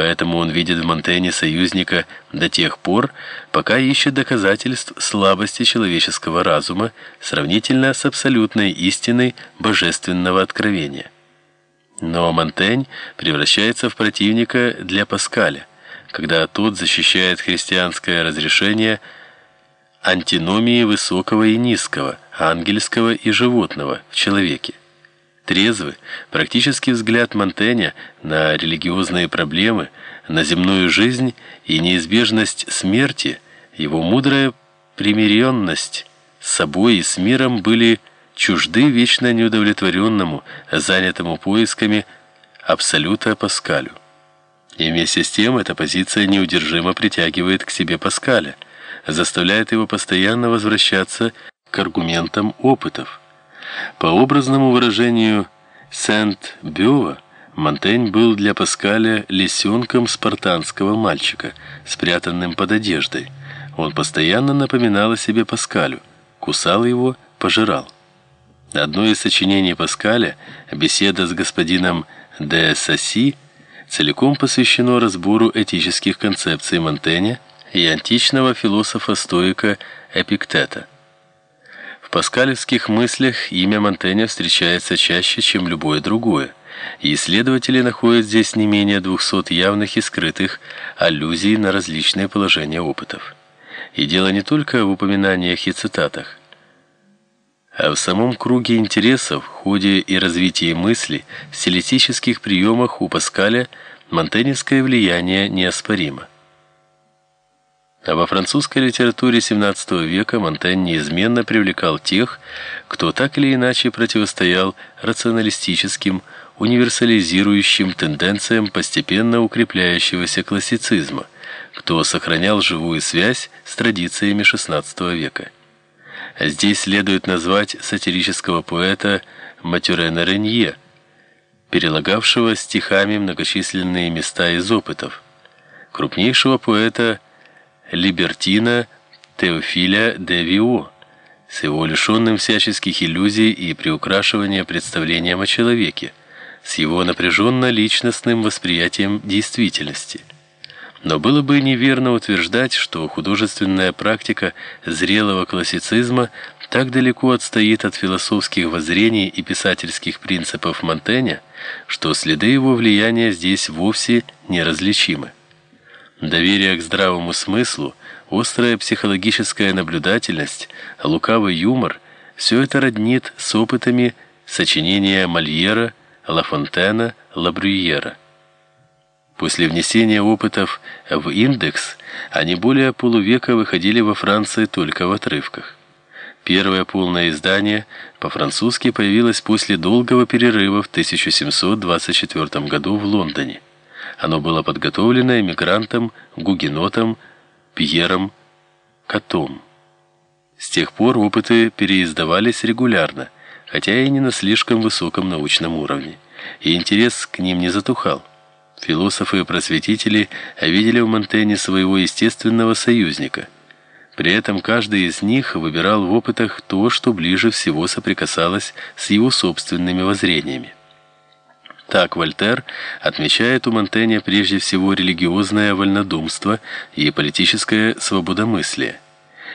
Поэтому он видит в Монтэне союзника до тех пор, пока ищет доказательств слабости человеческого разума сравнительно с абсолютной истиной божественного откровения. Но Монтень превращается в противника для Паскаля, когда тот защищает христианское разрешение антиномии высокого и низкого, ангельского и животного в человеке. Трезвый, практический взгляд Монтэня на религиозные проблемы, на земную жизнь и неизбежность смерти, его мудрая примиренность с собой и с миром были чужды вечно неудовлетворенному, занятому поисками абсолюта Паскалю. И вместе с тем эта позиция неудержимо притягивает к себе Паскаля, заставляет его постоянно возвращаться к аргументам опытов. По образному выражению Сент-Бёва, Монтень был для Паскаля лисенком спартанского мальчика, спрятанным под одеждой. Он постоянно напоминал о себе Паскалю, кусал его, пожирал. Одно из сочинений Паскаля, беседа с господином де Сасси, целиком посвящено разбору этических концепций Монтэня и античного философа-стоика Эпиктета. В паскалевских мыслях имя Монтэня встречается чаще, чем любое другое, и исследователи находят здесь не менее 200 явных и скрытых аллюзий на различные положения опытов. И дело не только в упоминаниях и цитатах, а в самом круге интересов, ходе и развитии мысли, в стилистических приемах у Паскаля монтеневское влияние неоспоримо. А во французской литературе XVII века Монтень неизменно привлекал тех, кто так или иначе противостоял рационалистическим, универсализирующим тенденциям постепенно укрепляющегося классицизма, кто сохранял живую связь с традициями XVI века. Здесь следует назвать сатирического поэта Матюрена Ренье, перелагавшего стихами многочисленные места из опытов, крупнейшего поэта Либертина Теофиля де Вио, с его лишенным всяческих иллюзий и приукрашивания представлением о человеке, с его напряженно-личностным восприятием действительности. Но было бы неверно утверждать, что художественная практика зрелого классицизма так далеко отстоит от философских воззрений и писательских принципов Монтэня, что следы его влияния здесь вовсе неразличимы. Доверие к здравому смыслу, острая психологическая наблюдательность, лукавый юмор все это роднит с опытами сочинения Мольера, Ла Фонтена, Ла Брюера. После внесения опытов в индекс они более полувека выходили во Франции только в отрывках. Первое полное издание по-французски появилось после долгого перерыва в 1724 году в Лондоне. Оно было подготовлено эмигрантом, гугенотом Пьером Катом. С тех пор опыты переиздавались регулярно, хотя и не на слишком высоком научном уровне, и интерес к ним не затухал. Философы и просветители видели в Монтене своего естественного союзника. При этом каждый из них выбирал в опытах то, что ближе всего соприкасалось с его собственными воззрениями. Так Вольтер отмечает у Монтэня прежде всего религиозное вольнодумство и политическое свободомыслие.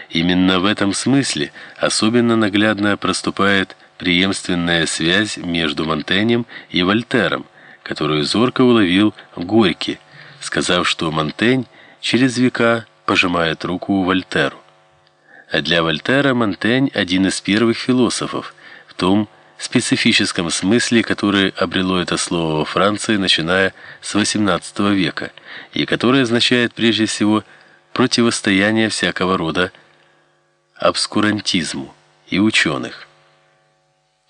Именно в этом смысле особенно наглядно проступает преемственная связь между Монтенем и Вольтером, которую зорко уловил Горький, сказав, что Монтень через века пожимает руку Вольтеру. А для Вольтера Монтень один из первых философов, в том специфическом смысле, который обрело это слово во Франции, начиная с XVIII века, и которое означает прежде всего противостояние всякого рода обскурантизму и ученых.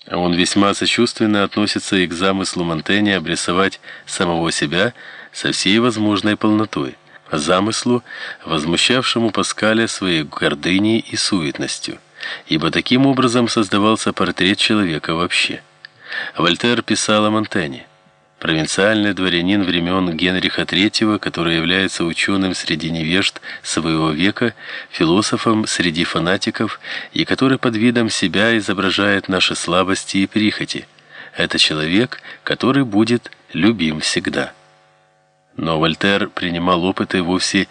Он весьма сочувственно относится и к замыслу Монтэня обрисовать самого себя со всей возможной полнотой, замыслу, возмущавшему Паскаля своей гордыней и суетностью ибо таким образом создавался портрет человека вообще. Вольтер писал о Монтэне, провинциальный дворянин времен Генриха III, который является ученым среди невежд своего века, философом среди фанатиков и который под видом себя изображает наши слабости и прихоти. Это человек, который будет любим всегда. Но Вольтер принимал опыты вовсе